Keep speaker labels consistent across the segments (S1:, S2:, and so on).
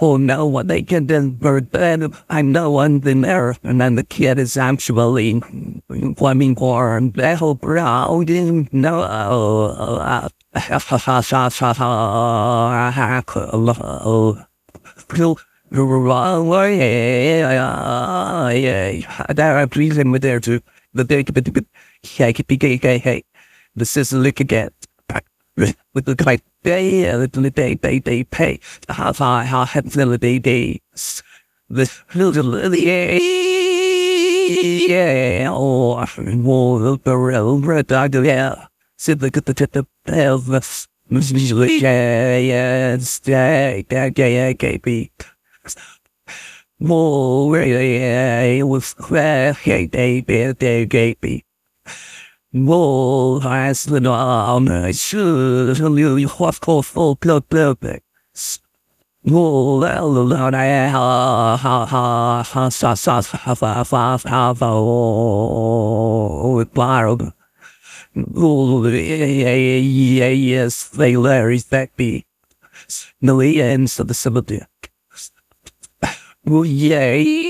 S1: oh no, what they can do I know one in there, and then the kid is actually plumbing for that whole brown no uh. There, please him with there too. The big, big, big, hey, hey, hey. This is look again with the great criteria that they, they, they pay to have high, high facilities. The little yeah, or more the red idea. See the good the pelvis. Yeah, yeah, stay, yeah, yeah, yeah, More, yeah, it was, yeah, yeah, yeah, yeah, yeah, yeah, as the norm should you have called blood blood more well I ha ha ha ha sa sa ha fa fa fa fa oh barb oh yes they Larry's that be no ends of the cemetery Yay, yay,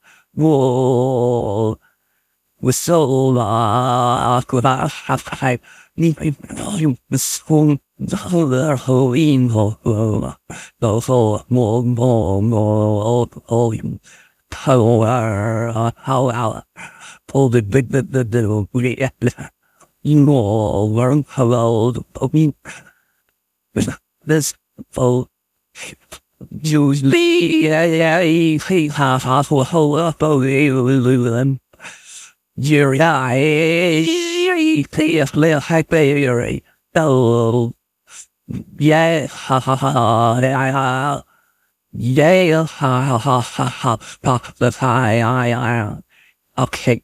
S1: whoa, was so lost without half-time. Volume was so dollar Halloween the full more more more volume power how our pull the big the the the the you know learn how this full usually he has half a whole up of them. Jerry, I please let happy. Oh, yeah, ha ha ha, yeah, yeah, ha ha ha ha ha, pop the high, I, I, okay.